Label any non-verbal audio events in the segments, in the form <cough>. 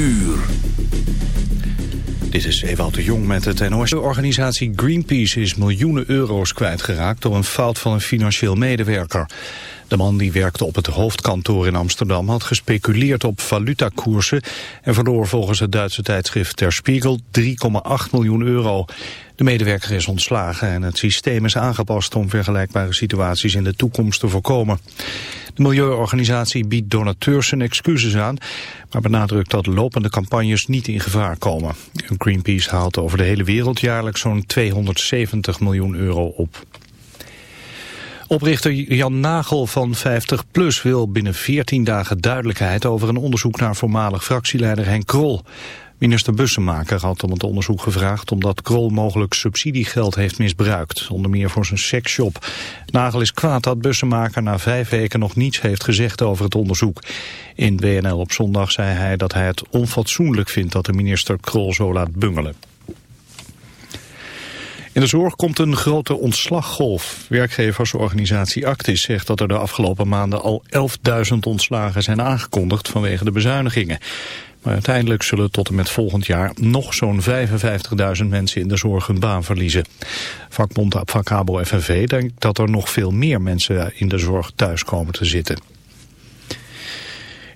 uur. Dit is Ewout de Jong met het NOS. De organisatie Greenpeace is miljoenen euro's kwijtgeraakt door een fout van een financieel medewerker. De man die werkte op het hoofdkantoor in Amsterdam had gespeculeerd op valutakoersen en verloor volgens het Duitse tijdschrift Der Spiegel 3,8 miljoen euro. De medewerker is ontslagen en het systeem is aangepast om vergelijkbare situaties in de toekomst te voorkomen. De milieuorganisatie biedt donateurs zijn excuses aan, maar benadrukt dat lopende campagnes niet in gevaar komen. Greenpeace haalt over de hele wereld jaarlijks zo'n 270 miljoen euro op. Oprichter Jan Nagel van 50PLUS wil binnen 14 dagen duidelijkheid over een onderzoek naar voormalig fractieleider Henk Krol. Minister Bussemaker had om het onderzoek gevraagd omdat Krol mogelijk subsidiegeld heeft misbruikt, onder meer voor zijn seksshop. Nagel is kwaad dat Bussemaker na vijf weken nog niets heeft gezegd over het onderzoek. In WNL op zondag zei hij dat hij het onfatsoenlijk vindt dat de minister Krol zo laat bungelen. In de zorg komt een grote ontslaggolf. Werkgeversorganisatie Actis zegt dat er de afgelopen maanden al 11.000 ontslagen zijn aangekondigd vanwege de bezuinigingen. Maar uiteindelijk zullen tot en met volgend jaar nog zo'n 55.000 mensen in de zorg hun baan verliezen. Vakbond Abfacabo FNV denkt dat er nog veel meer mensen in de zorg thuis komen te zitten.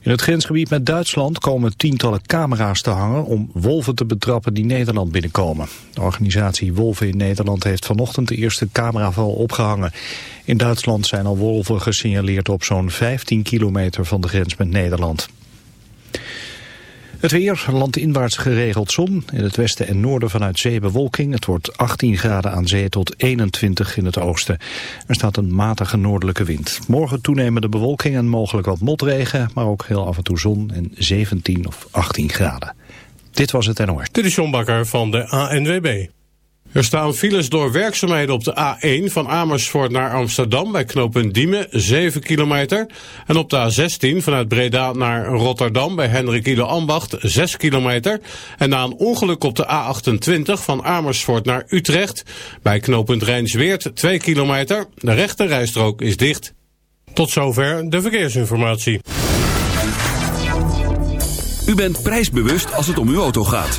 In het grensgebied met Duitsland komen tientallen camera's te hangen om wolven te betrappen die Nederland binnenkomen. De organisatie Wolven in Nederland heeft vanochtend de eerste cameraval opgehangen. In Duitsland zijn al wolven gesignaleerd op zo'n 15 kilometer van de grens met Nederland. Het weer, landinwaarts geregeld zon. In het westen en noorden vanuit zee bewolking. Het wordt 18 graden aan zee tot 21 in het oosten. Er staat een matige noordelijke wind. Morgen toenemende bewolking en mogelijk wat motregen. Maar ook heel af en toe zon en 17 of 18 graden. Dit was het NOS. Dit is John Bakker van de ANWB. Er staan files door werkzaamheden op de A1 van Amersfoort naar Amsterdam bij knooppunt Diemen, 7 kilometer. En op de A16 vanuit Breda naar Rotterdam bij Hendrik Ielo Ambacht, 6 kilometer. En na een ongeluk op de A28 van Amersfoort naar Utrecht bij knooppunt Rijnsweert, 2 kilometer. De rechte rijstrook is dicht. Tot zover de verkeersinformatie. U bent prijsbewust als het om uw auto gaat.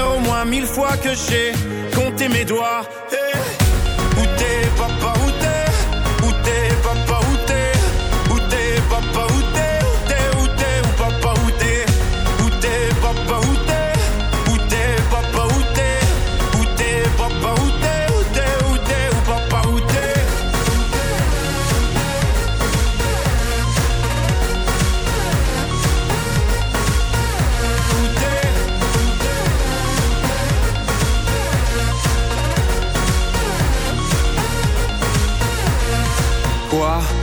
au moins mille fois que j'ai compté mes doigts. Hey. Où t'es, papa, où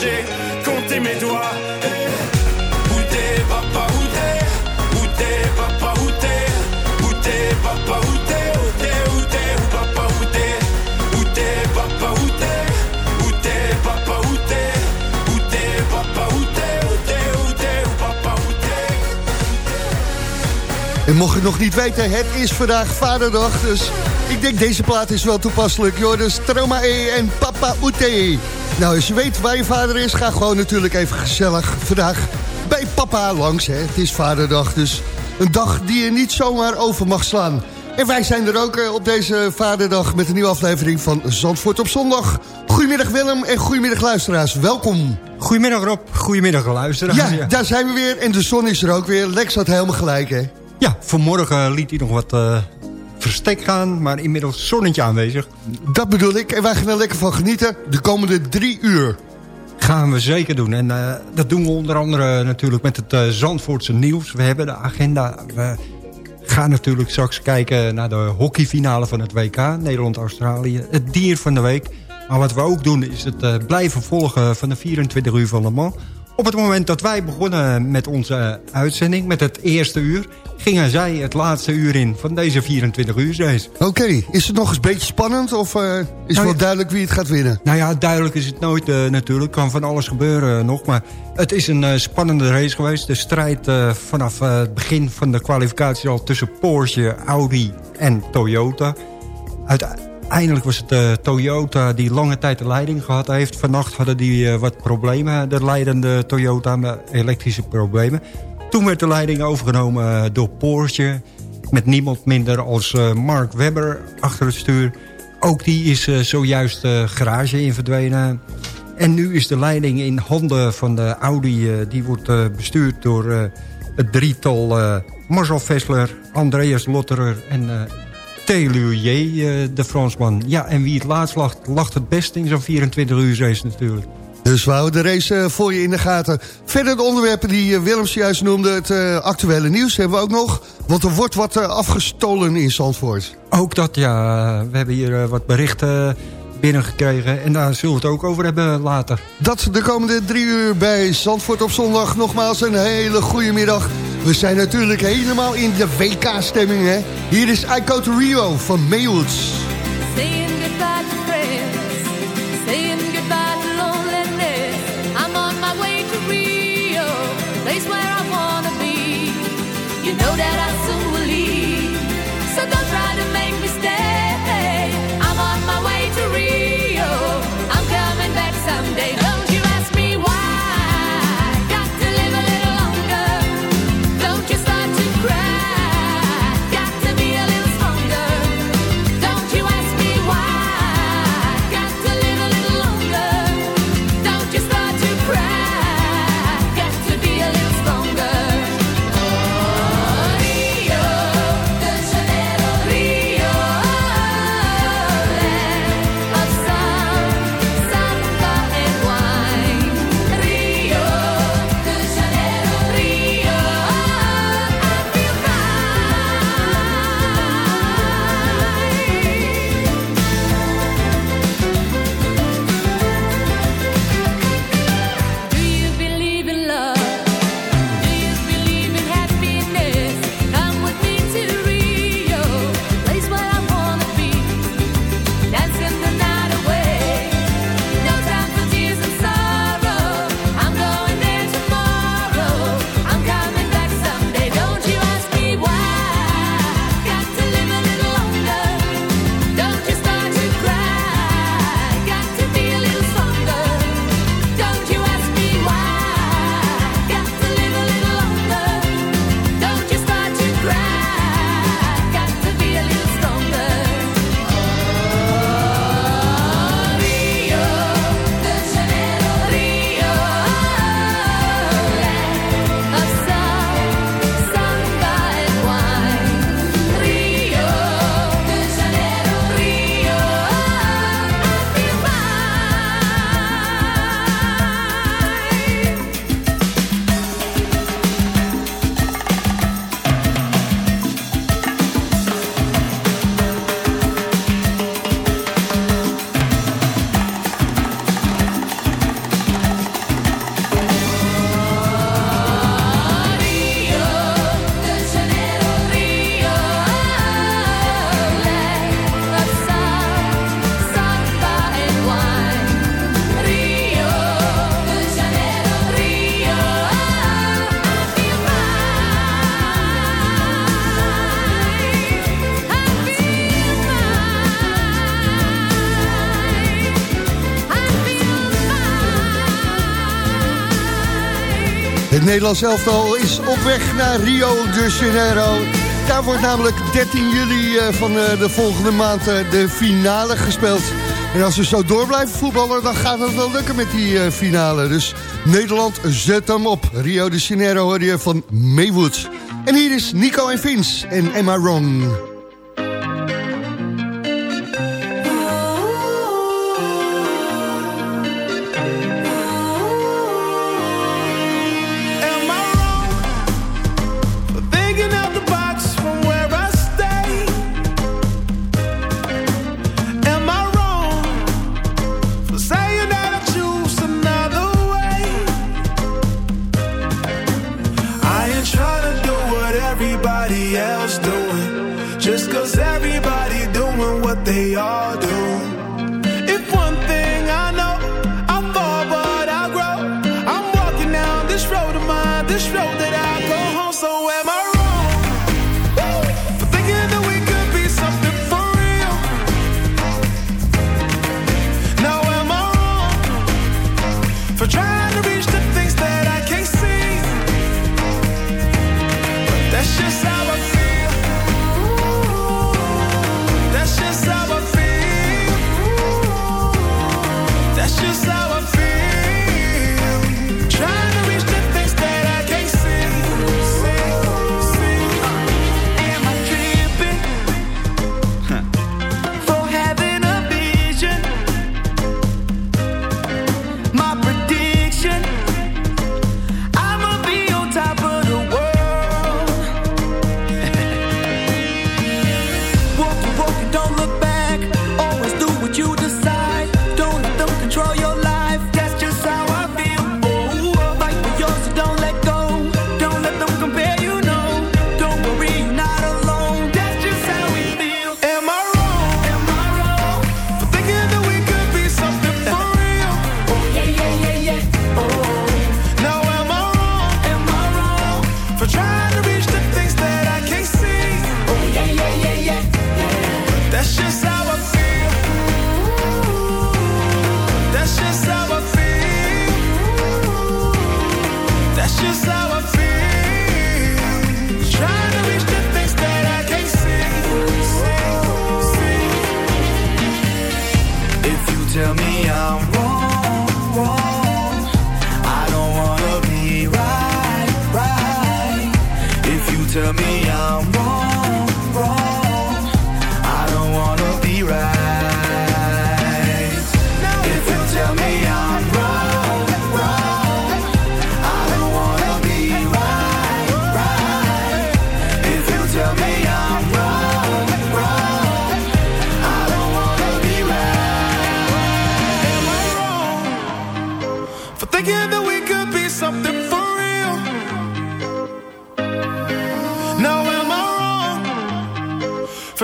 j'ai compté mes doigts. Eh, Où t'es papa, où t'es Où t'es papa, où t'es Où t'es papa, où t'es Où t'es, où t'es, où papa, où t'es Où t'es papa, où t'es Où t'es papa, où t'es Où t'es papa, où t'es Où t'es, où t'es, où papa, où t'es En mocht je nog niet weten, het is vandaag vaderdag. Dus ik denk deze plaat is wel toepasselijk. Joris Stromae en Papa Oete. Nou, als je weet waar je vader is, ga gewoon natuurlijk even gezellig vandaag bij papa langs. Hè. Het is vaderdag, dus een dag die je niet zomaar over mag slaan. En wij zijn er ook eh, op deze vaderdag met een nieuwe aflevering van Zandvoort op zondag. Goedemiddag Willem en goedemiddag luisteraars, welkom. Goedemiddag Rob, goedemiddag luisteraars. Ja, daar zijn we weer en de zon is er ook weer. Lex had helemaal gelijk, hè? Ja, vanmorgen liet hij nog wat eh, verstek gaan, maar inmiddels zonnetje aanwezig. Dat bedoel ik. En wij gaan er lekker van genieten de komende drie uur. Gaan we zeker doen. En eh, dat doen we onder andere natuurlijk met het eh, Zandvoortse nieuws. We hebben de agenda. We gaan natuurlijk straks kijken naar de hockeyfinale van het WK. Nederland-Australië. Het dier van de week. Maar wat we ook doen is het eh, blijven volgen van de 24 uur van Le Mans. Op het moment dat wij begonnen met onze uitzending, met het eerste uur... gingen zij het laatste uur in van deze 24 uur race. Oké, is het nog eens een beetje spannend of uh, is Nou, wel duidelijk wie het gaat winnen? Nou ja, duidelijk is het nooit uh, natuurlijk. Kan van alles gebeuren uh, nog. Maar het is een spannende race geweest. De strijd vanaf het begin van de kwalificatie al tussen Porsche, Audi en Toyota. Uiteindelijk was het Toyota die lange tijd de leiding gehad heeft. Vannacht hadden die wat problemen. De leidende Toyota met elektrische problemen. Toen werd de leiding overgenomen door Porsche Met niemand minder als Mark Webber achter het stuur. Ook die is zojuist garage in verdwenen. En nu is de leiding in handen van de Audi. die wordt bestuurd door het drietal Marcel Vessler, Andreas Lotterer en Telurier, de Fransman. Ja, en wie het laatst lacht, lacht het best in zo'n 24 uur race natuurlijk. Dus we houden de race eh, voor je in de gaten. Verder de onderwerpen die eh, Willems juist noemde, het actuele nieuws hebben we ook nog. Want er wordt wat afgestolen in Zandvoort. Ook dat, ja. We hebben hier wat berichten binnengekregen. En daar zullen we het ook over hebben later. Dat de komende drie uur bij Zandvoort op zondag. Nogmaals een hele goede middag. We zijn natuurlijk helemaal in de WK-stemming, hè. Hier is I Go To Rio van Maywoods. know Het Nederlands elftal is op weg naar Rio de Janeiro. Daar wordt namelijk 13 juli eh, van eh, de volgende maand eh, de finale gespeeld. En als we zo door blijven voetballen, dan gaat het wel lukken met die finale. Dus Nederland, zet hem op. Rio de Janeiro hoor je van Maywood. En hier is Nico en Vince en Emma Wrong.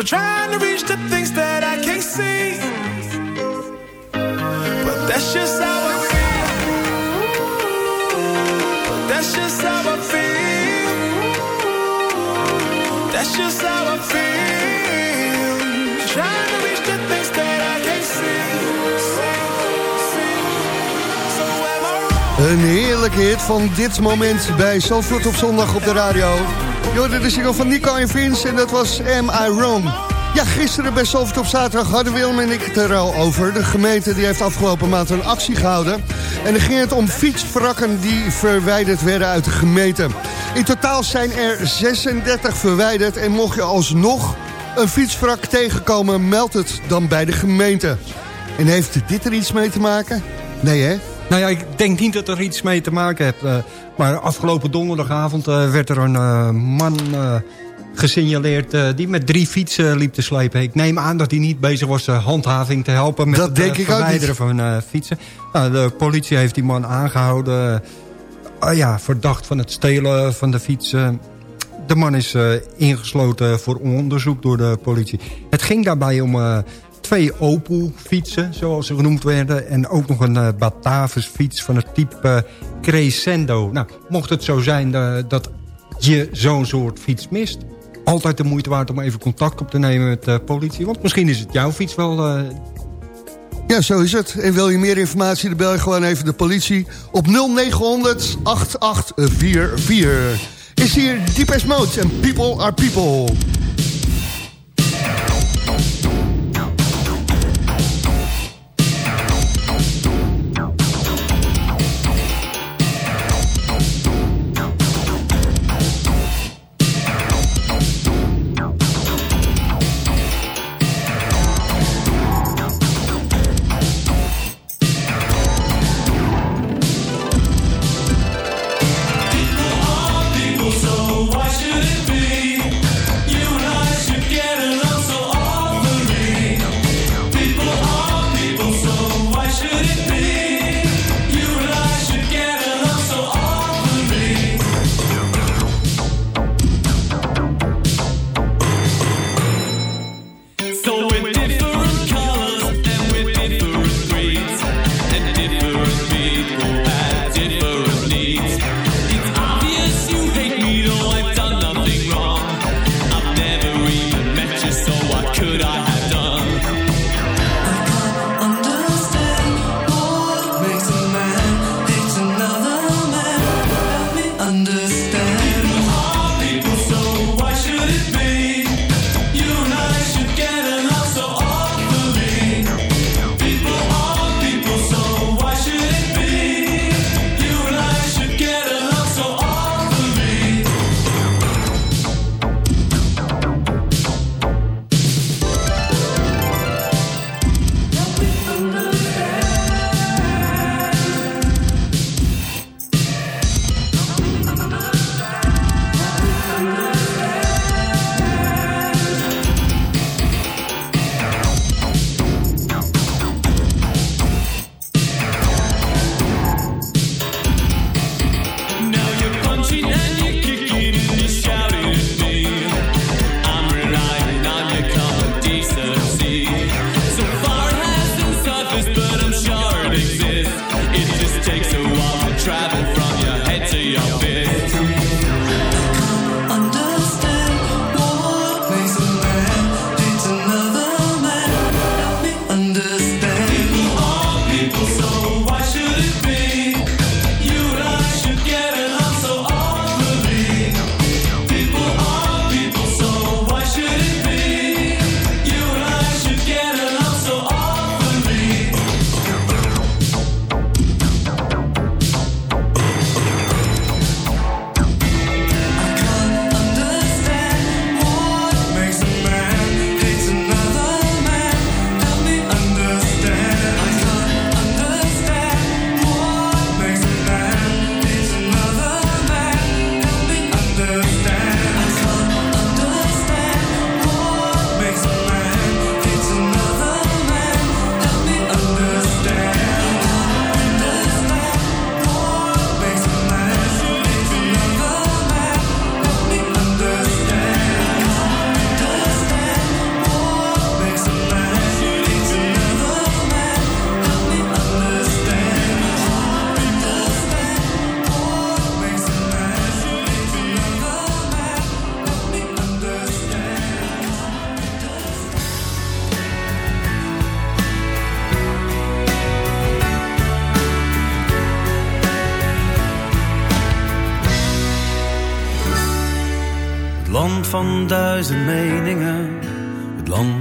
For trying to reach the things that I can't see. But that's just how I feel. But that's just how I feel. That's just how I feel. Trying to reach the things that I can't see. Een heerlijke hit van dit moment bij Zandvoort op zondag op de radio. Je hoorde de single van Nico en Vince en dat was Am I Wrong? Ja, gisteren bij Zandvoort op zaterdag hadden Willem en ik het er al over. De gemeente die heeft afgelopen maand een actie gehouden. En dan ging het om fietswrakken die verwijderd werden uit de gemeente. In totaal zijn er 36 verwijderd en mocht je alsnog een fietswrak tegenkomen... meld het dan bij de gemeente. En heeft dit er iets mee te maken? Nee, hè? Nou ja, ik denk niet dat er iets mee te maken heeft. eh, maar afgelopen donderdagavond eh, werd er een eh, man gesignaleerd... die met drie fietsen liep te slepen. Ik neem aan dat hij niet bezig was de handhaving te helpen... met Dat het denk ik ook verwijderen van fietsen. Nou, de politie heeft die man aangehouden... eh, ja, verdacht van het stelen van de fietsen. De man is ingesloten voor onderzoek door de politie. Het ging daarbij om twee Opel-fietsen, zoals ze genoemd werden... en ook nog een eh, Batavus-fiets van het type eh, Crescendo. Nou, mocht het zo zijn eh, dat je zo'n soort fiets mist... altijd de moeite waard om even contact op te nemen met de politie. Want misschien is het jouw fiets wel... Ja, zo is het. En wil je meer informatie, dan bel je gewoon even de politie op 0900 8844. Is hier Deepest Mode en People are People.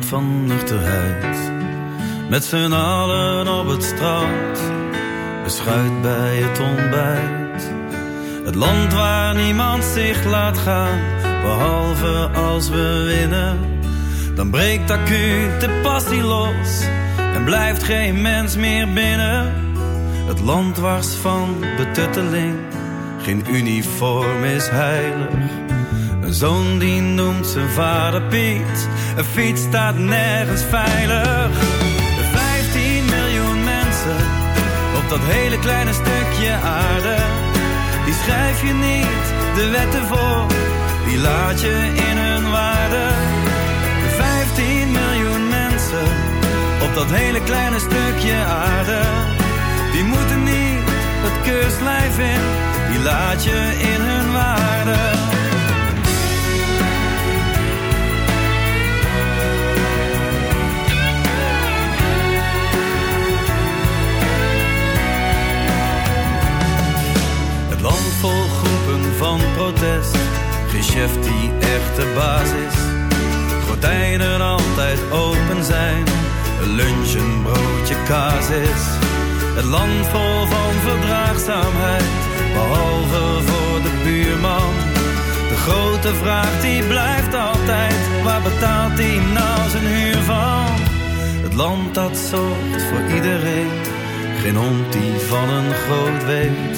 Van nuchterheid. Met z'n allen op het strand, beschuit bij het ontbijt. Het land waar niemand zich laat gaan, behalve als we winnen. Dan breekt acuut de passie los en blijft geen mens meer binnen. Het land wars van betutteling, geen uniform is heilig. Een zoon die noemt zijn vader Piet, een fiets staat nergens veilig. De 15 miljoen mensen op dat hele kleine stukje aarde, die schrijf je niet de wetten voor, die laat je in hun waarde. De 15 miljoen mensen op dat hele kleine stukje aarde, die moeten niet het keurslijf in, die laat je in hun waarde. Land vol groepen van protest, geen chef die echt de baas is. Gordijnen altijd open zijn, een lunch een broodje kaas is. Het land vol van verdraagzaamheid, behalve voor de buurman. De grote vraag die blijft altijd, waar betaalt hij nou zijn huur van? Het land dat zorgt voor iedereen, geen hond die van een groot weet.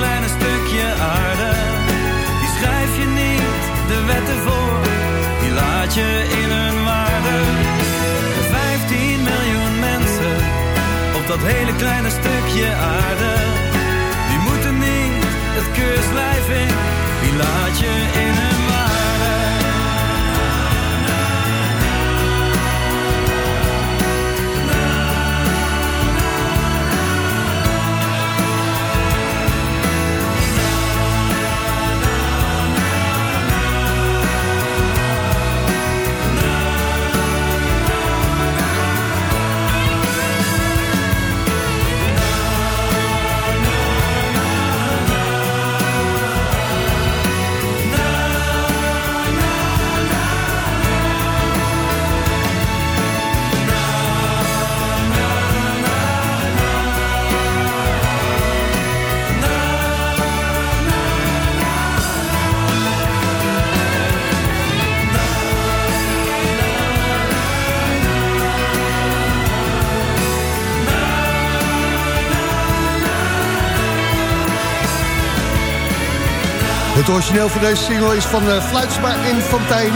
kleine stukje aarde. Die schrijf je niet de wetten voor, die laat je in hun waarde. Vijftien miljoen mensen op dat hele kleine stukje aarde. Die moeten niet het keurslijf in, die laat je in hun Het origineel van deze single is van uh, Fluitsma en Fontijn.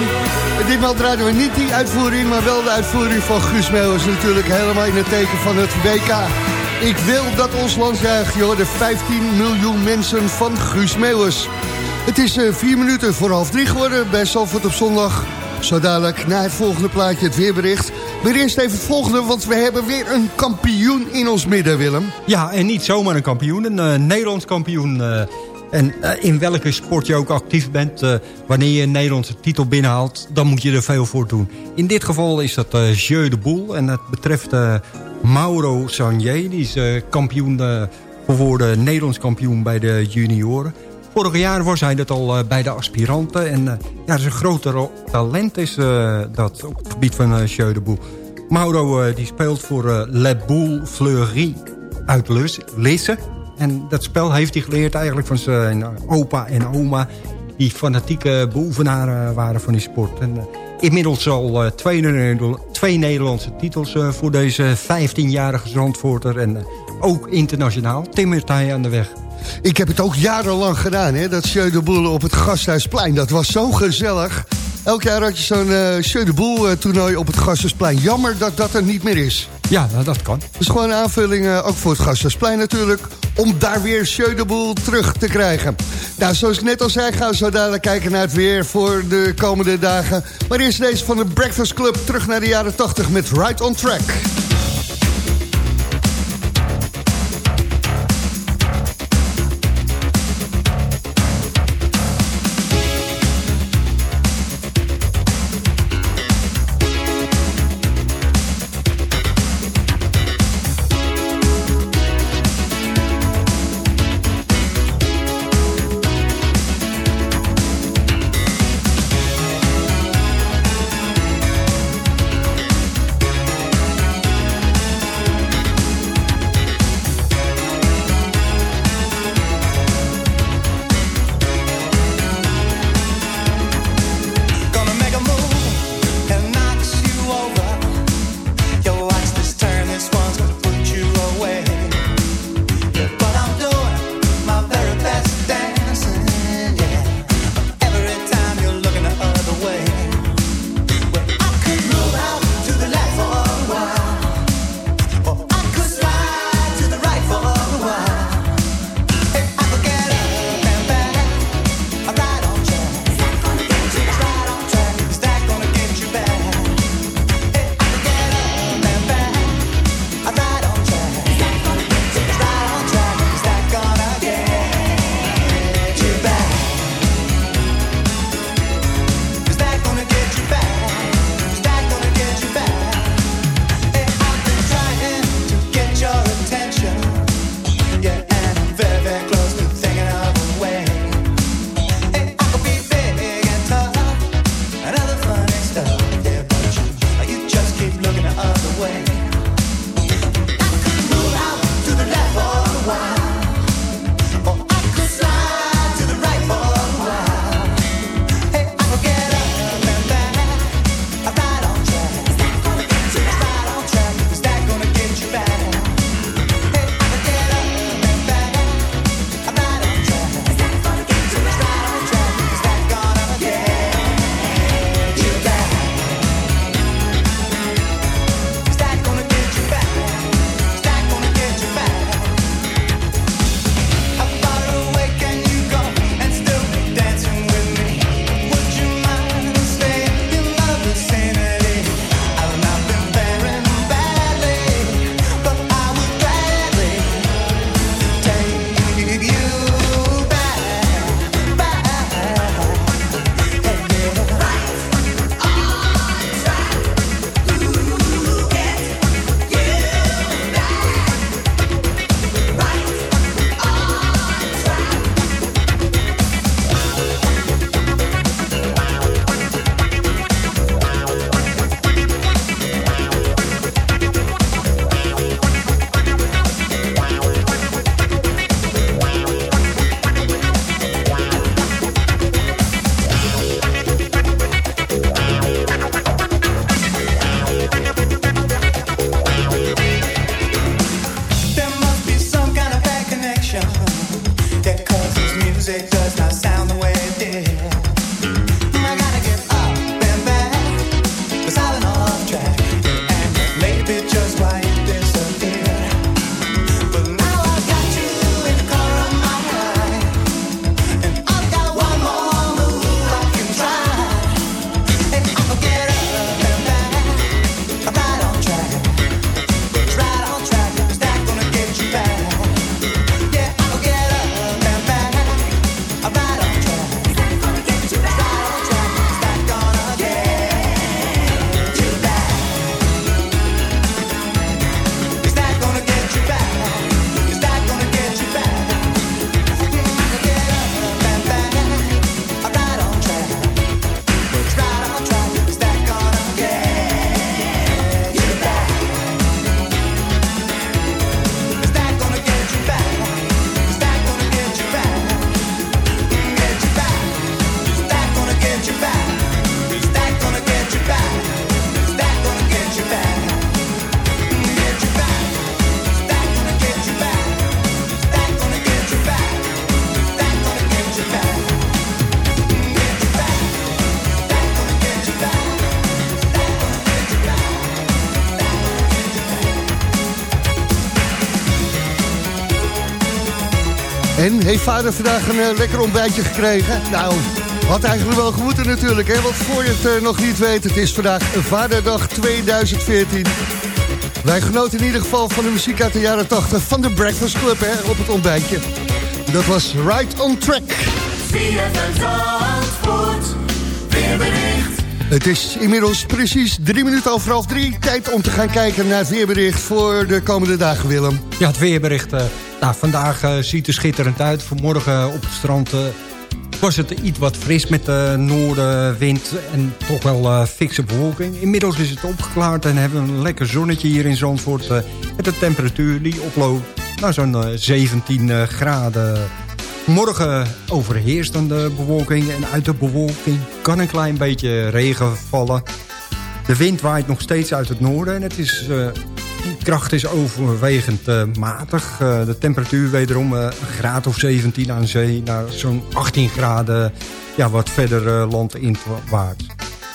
En ditmaal draaien we niet die uitvoering, maar wel de uitvoering van Guus Meeuwis. Natuurlijk helemaal in het teken van het WK. Ik wil dat ons land juicht, joh, de 15 miljoen mensen van Guus Meeuwis. Het is uh, vier minuten voor half drie geworden bij Salford op zondag. Zo dadelijk na het volgende plaatje het weerbericht. Maar eerst even het volgende, want we hebben weer een kampioen in ons midden, Willem. Ja, en niet zomaar een kampioen, een uh, Nederlands kampioen... en uh, in welke sport je ook actief bent, uh, wanneer je een Nederlandse titel binnenhaalt, dan moet je er veel voor doen. In dit geval is dat uh, Jeu de Boel en het betreft Mauro Sanier. Die is kampioen geworden, Nederlands kampioen bij de junioren. Vorig jaar was hij dat al bij de aspiranten. En ja, dat is een groter talent is dat op het gebied van Jeu de Boel. Mauro die speelt voor Le Boule Fleury uit Lisse. En dat spel heeft hij geleerd eigenlijk van zijn opa en oma... die fanatieke beoefenaren waren van die sport. En, eh, inmiddels al eh, twee, Nederlandse titels eh, voor deze 15-jarige Zandvoorter. En ook internationaal timmert hij aan de weg. Ik heb het ook jarenlang gedaan, hè? dat Sjeudenboel op het Gasthuisplein. Dat was zo gezellig. Elk jaar had je zo'n uh, boel toernooi op het Gasthuisplein. Jammer dat dat er niet meer is. Ja, nou, dat kan. Dus gewoon een aanvullingen eh, ook voor het Gasthuisplein natuurlijk... om daar weer schöneboel terug te krijgen. Nou, zoals ik net al zei, gaan we zo dadelijk kijken naar het weer... voor de komende dagen. Maar eerst deze van de Breakfast Club terug naar de jaren 80 met Right on Track. Heeft vader vandaag een eh, lekker ontbijtje gekregen? Nou, had eigenlijk wel gemoeten natuurlijk, hè? Want voor je het eh, nog niet weet, het is vandaag Vaderdag 2014. Wij genoten in ieder geval van de muziek uit de jaren 80 van de Breakfast Club, hè? Op het ontbijtje. Dat was Right on Track. Het is inmiddels precies drie minuten over half drie. Tijd om te gaan kijken naar het weerbericht voor de komende dagen, Willem. Ja, het weerbericht. eh, nou, vandaag eh, ziet er schitterend uit. Vanmorgen op het strand eh, was het iets wat fris met de noordenwind... en toch wel eh, fikse bewolking. Inmiddels is het opgeklaard en hebben we een lekker zonnetje hier in Zandvoort... eh, met de temperatuur die oploopt naar zo'n eh, 17 eh, graden... Morgen overheerst de bewolking en uit de bewolking kan een klein beetje regen vallen. De wind waait nog steeds uit het noorden en het is, eh, die kracht is overwegend eh, matig. Eh, de temperatuur wederom eh, een graad of 17 aan zee naar zo'n 18 graden ja, wat verder eh, landinwaarts.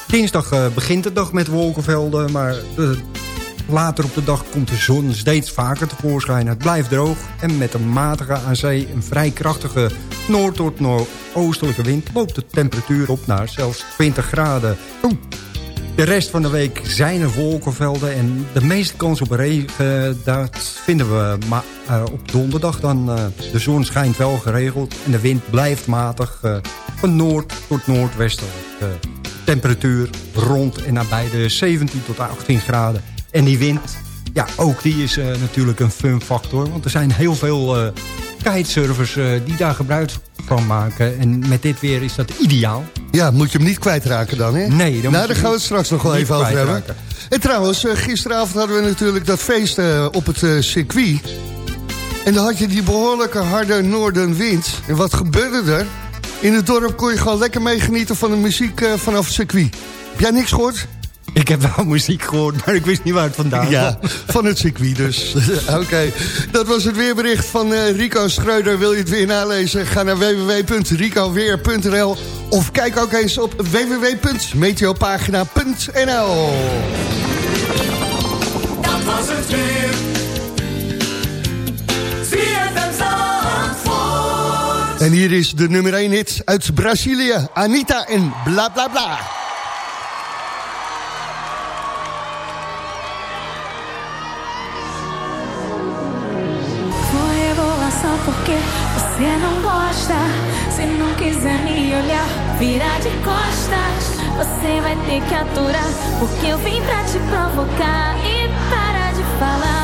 Dinsdag begint de dag met wolkenvelden, maar Later op de dag komt de zon steeds vaker tevoorschijn. Het blijft droog en met een matige aan zee een vrij krachtige noord- tot noordoostelijke wind... loopt de temperatuur op naar zelfs 20 graden. De rest van de week zijn er wolkenvelden en de meeste kans op regen... dat vinden we ma- eh, op donderdag dan. eh, de zon schijnt wel geregeld en de wind blijft matig... eh, van noord tot noordwestelijk. Eh, temperatuur rond en nabij de 17 tot 18 graden. En die wind, ja, ook die is natuurlijk een fun factor. Want er zijn heel veel kitesurfers die daar gebruik van maken. En met dit weer is dat ideaal. Ja, moet je hem niet kwijtraken dan, hè? Nee, dan nou, moet daar gaan we het straks nog wel even over hebben. En trouwens, eh, gisteravond hadden we natuurlijk dat feest eh, op het eh, circuit. En dan had je die behoorlijke harde noordenwind. En wat gebeurde er? In het dorp kon je gewoon lekker meegenieten van de muziek vanaf het circuit. Heb jij niks gehoord? Ik heb wel muziek gehoord, maar ik wist niet waar het vandaan Ja, kwam. van het circuit dus. <laughs> Oké, dat was het weerbericht van eh, Rico Schreuder. Wil je het weer nalezen? Ga naar www.ricoweer.nl of kijk ook eens op www.meteopagina.nl Dat was het weer. En hier is de nummer 1 hit uit Brazilië. Anita en bla bla bla. Porque você não gosta. Se não quiser me olhar, virar de costas. Você vai ter que aturar. Porque eu vim pra te provocar e parar de falar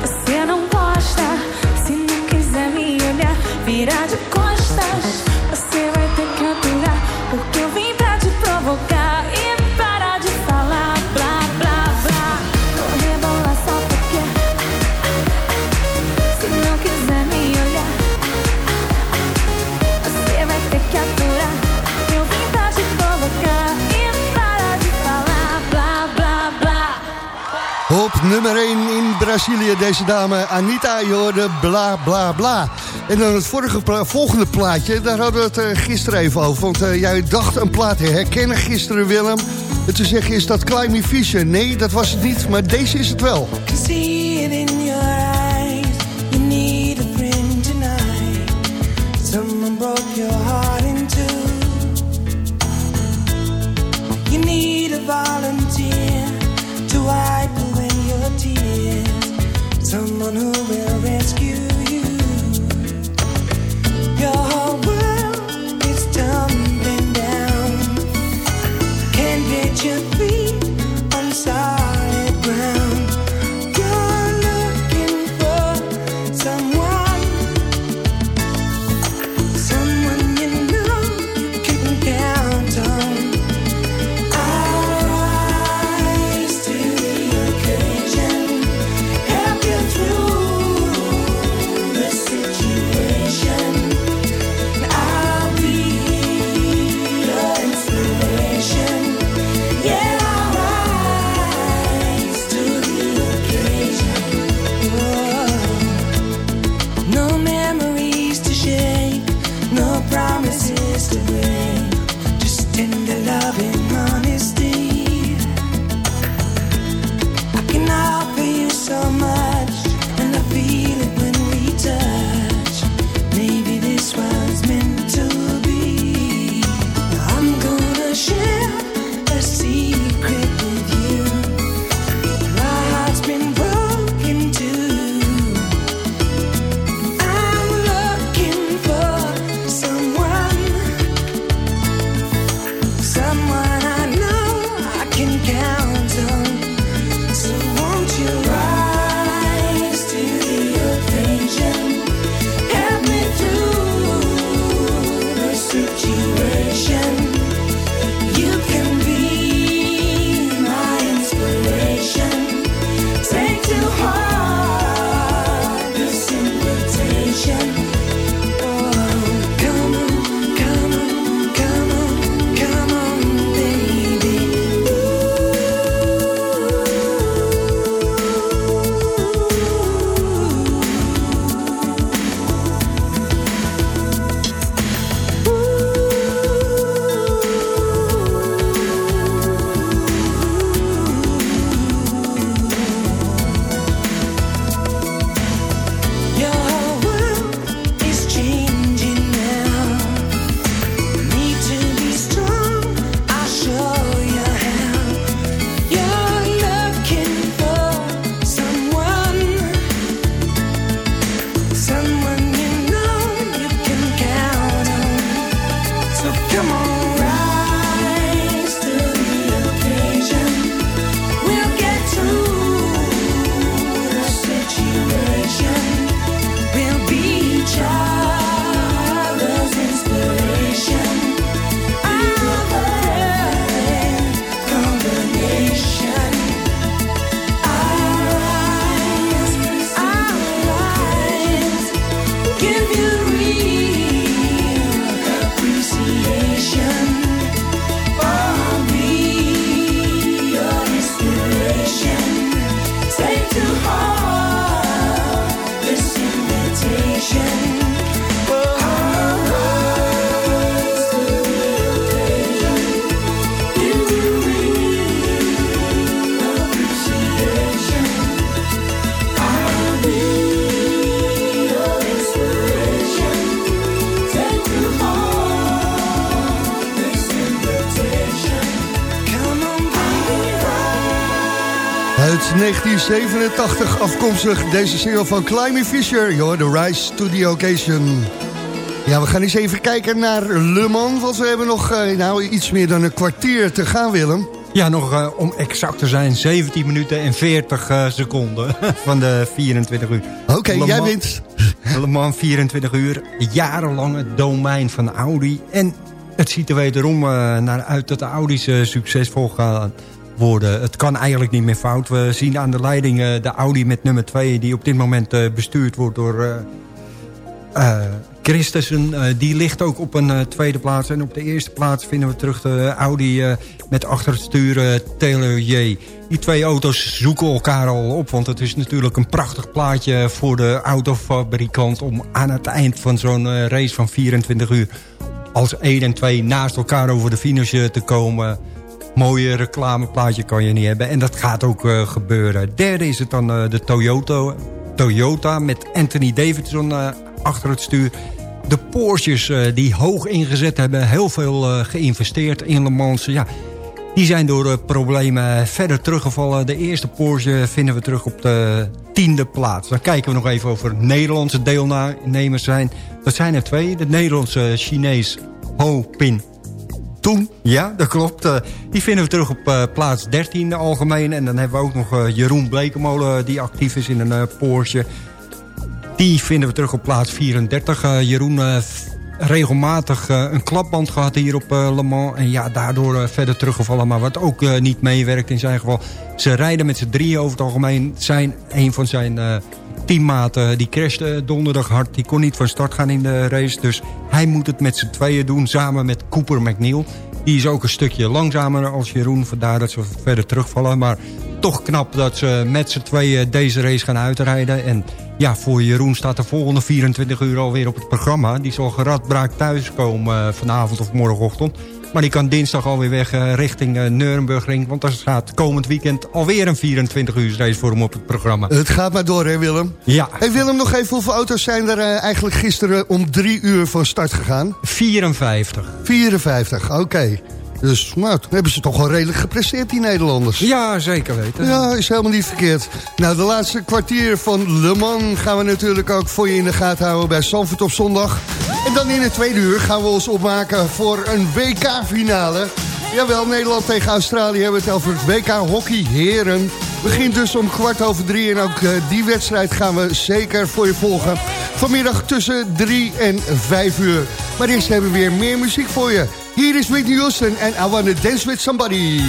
você não gosta. Se não quiser me olhar, virar de nummer 1 in Brazilië. Deze dame Anita, je hoorde bla bla bla. En dan het volgende plaatje, daar hadden we het eh, gisteren even over. Want eh, jij dacht een plaat te herkennen gisteren, Willem. En toen zeg je, is dat Climby Fisher? Nee, dat was het niet, maar deze is het wel. can see it Someone who will 1987 afkomstig deze single van Climby Fisher. Joh, The Rise to the Occasion. Ja, we gaan eens even kijken naar Le Mans. Want we hebben nog eh, nou, iets meer dan een kwartier te gaan, Willem. Ja, nog eh, om exact te zijn 17 minuten en 40 eh, seconden van de 24 uur. Oké, jij wint. Le Mans 24 uur, jarenlang het domein van Audi. En het ziet er wederom eh, naar uit dat de Audi's eh, succesvol gaan worden. Het kan eigenlijk niet meer fout. We zien aan de leiding eh, de Audi met nummer 2... die op dit moment eh, bestuurd wordt door eh, Christensen, die ligt ook op een tweede plaats. En op de eerste plaats vinden we terug de Audi met achter het Taylor J. Die twee auto's zoeken elkaar al op. Want het is natuurlijk een prachtig plaatje voor de autofabrikant... om aan het eind van zo'n race van 24 uur... als 1 en 2 naast elkaar over de finish te komen... Mooie reclameplaatje kan je niet hebben. En dat gaat ook eh, gebeuren. Derde is het dan eh, de Toyota, Toyota met Anthony Davidson eh, achter het stuur. De Porsches die hoog ingezet hebben. Heel veel geïnvesteerd in Le Mans. Ja, die zijn door problemen verder teruggevallen. De eerste Porsche vinden we terug op de tiende plaats. Dan kijken we nog even over Nederlandse deelnemers zijn. Dat zijn er twee. De Nederlandse Chinees Ho Pin toen, ja, dat klopt. Eh, die vinden we terug op eh, plaats 13 algemeen. En dan hebben we ook nog eh, Jeroen Blekemolen die actief is in een Porsche. Die vinden we terug op plaats 34. Eh, Jeroen regelmatig eh, een klapband gehad hier op eh, Le Mans. En ja, daardoor eh, verder teruggevallen. Maar wat ook niet meewerkt in zijn geval. Ze rijden met z'n drieën over het algemeen. Zijn een van zijn teammaten die crashte donderdag hard. Die kon niet van start gaan in de race. Dus hij moet het met z'n tweeën doen samen met Cooper McNeil. Die is ook een stukje langzamer als Jeroen. Vandaar dat ze verder terugvallen. Maar toch knap dat ze met z'n tweeën deze race gaan uitrijden. En ja, voor Jeroen staat de volgende 24 uur alweer op het programma. Die zal geradbraak thuiskomen uh, vanavond of morgenochtend. Maar die kan dinsdag alweer weg uh, richting uh, Nurembergring. Want daar staat komend weekend alweer een 24 uur race voor hem op het programma. Het gaat maar door, hè Willem? Ja. Hey Willem, nog even, hoeveel auto's zijn er uh, eigenlijk gisteren om drie uur van start gegaan? 54. 54, oké. Okay. Dus nou, toen hebben ze toch wel redelijk gepresteerd, die Nederlanders. Ja, zeker weten. Ja, is helemaal niet verkeerd. Nou, de laatste kwartier van Le Mans gaan we natuurlijk ook voor je in de gaten houden bij Sanford op zondag. En dan in het tweede uur gaan we ons opmaken voor een WK-finale. Jawel, Nederland tegen Australië hebben we het over het WK Hockey Heren. Begint dus om kwart over drie en ook uh, die wedstrijd gaan we zeker voor je volgen. Vanmiddag tussen drie en vijf uur. Maar eerst hebben we weer meer muziek voor je. Hier is Whitney Houston en I Wanna Dance With Somebody.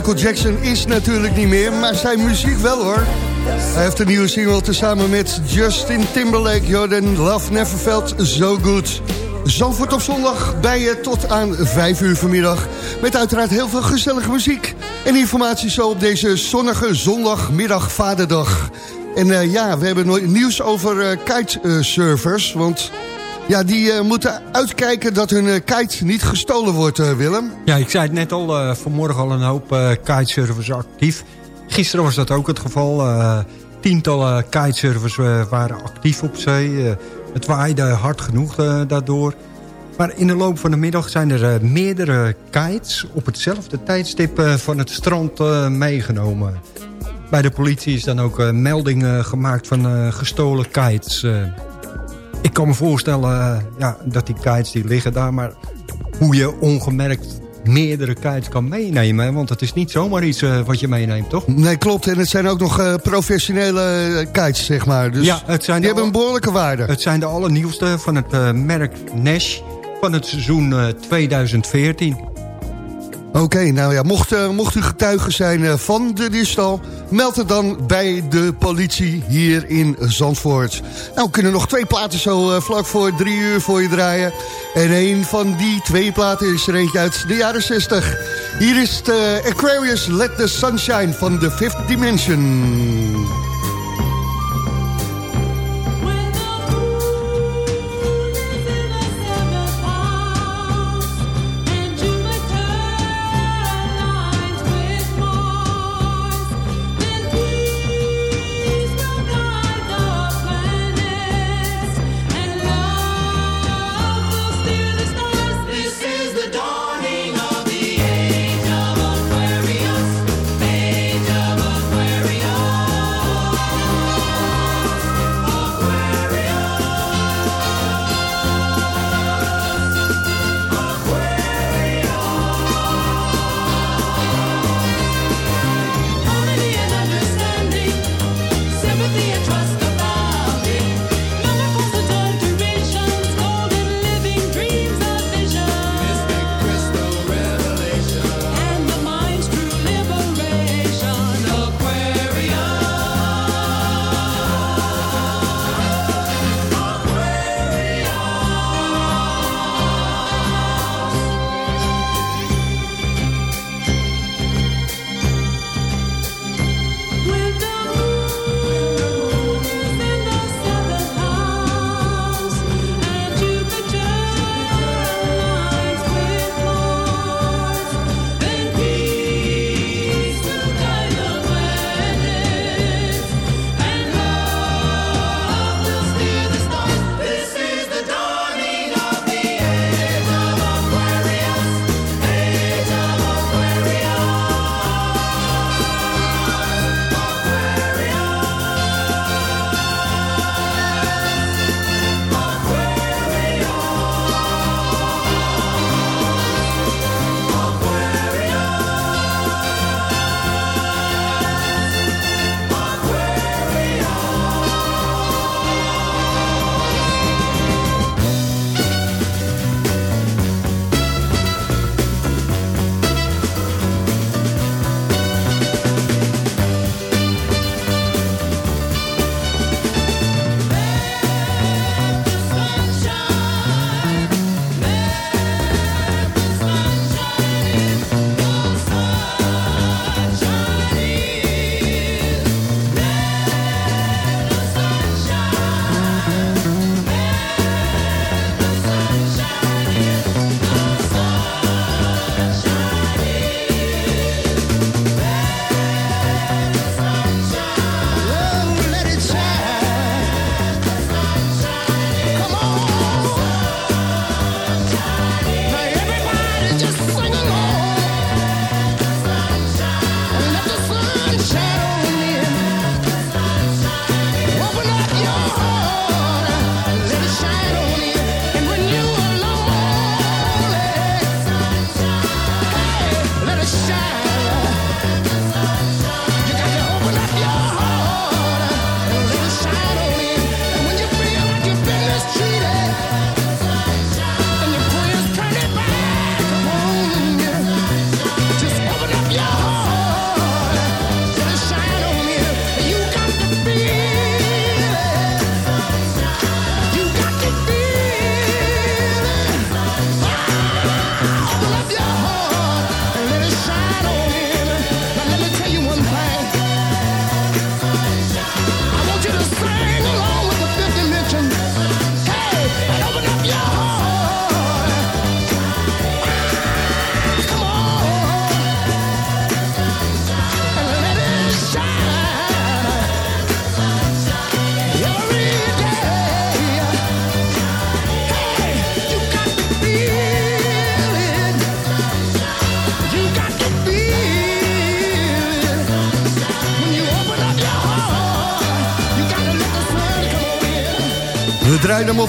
Michael Jackson is natuurlijk niet meer, maar zijn muziek wel hoor. Hij heeft een nieuwe single tezamen met Justin Timberlake. Jordan Love Never Felt So Good. Zandvoort op zondag bij je tot aan 5 uur vanmiddag. Met uiteraard heel veel gezellige muziek. En informatie zo op deze zonnige zondagmiddag vaderdag. En eh, ja, we hebben nieuws over eh kitesurfers. want ja, die eh, moeten uitkijken dat hun kite niet gestolen wordt, eh, Willem. Ja, ik zei het net al, vanmorgen al een hoop kitesurfers actief. Gisteren was dat ook het geval. tientallen kitesurfers waren actief op zee. Het waaide hard genoeg daardoor. Maar in de loop van de middag zijn er meerdere kites... op hetzelfde tijdstip van het strand meegenomen. Bij de politie is dan ook melding gemaakt van gestolen kites. Ik kan me voorstellen eh, ja, dat die kites die liggen daar... maar hoe je ongemerkt meerdere kites kan meenemen. Want het is niet zomaar iets eh, wat je meeneemt, toch? Nee, klopt. En het zijn ook nog eh, professionele kites, zeg maar. Dus ja, het zijn die hebben een behoorlijke waarde. Het zijn de allernieuwste van het merk Nash van het seizoen eh, 2014. Oké, nou ja, mocht, mocht u getuige zijn van de diefstal... meld het dan bij de politie hier in Zandvoort. Nou, kunnen nog twee platen zo eh, vlak voor drie uur voor je draaien. En een van die twee platen is er uit de jaren 60. Hier is de Aquarius Let the Sunshine van The Fifth Dimension.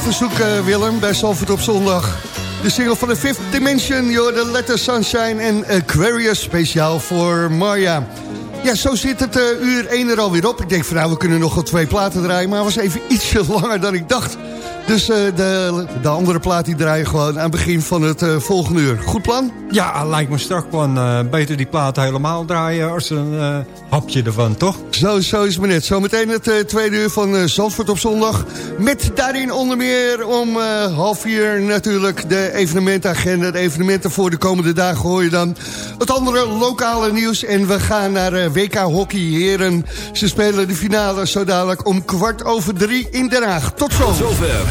Verzoek, eh, Willem, bij Salford op zondag. De single van de Fifth Dimension, joh, de Letter Sunshine en Aquarius, speciaal voor Marja. Ja, zo zit het eh, uur 1 er alweer op. Ik denk van nou, we kunnen nog wel twee platen draaien, maar was even <laughs> ietsje langer dan ik dacht. Dus eh, de, de andere plaat die draaien gewoon aan het begin van het eh, volgende uur. Goed plan? Ja, lijkt me strak plan. Eh, beter die plaat helemaal draaien als een eh, hapje ervan, toch? Zo, zo is het maar net. Zometeen het eh, tweede uur van eh, Zandvoort op zondag. Met daarin onder meer om eh, half vier natuurlijk de evenementagenda. De evenementen voor de komende dagen hoor je dan. Het andere lokale nieuws. En we gaan naar eh, WK Hockey Heren. Ze spelen de finale zo dadelijk om kwart over drie in Den Haag. Tot zo. Tot zover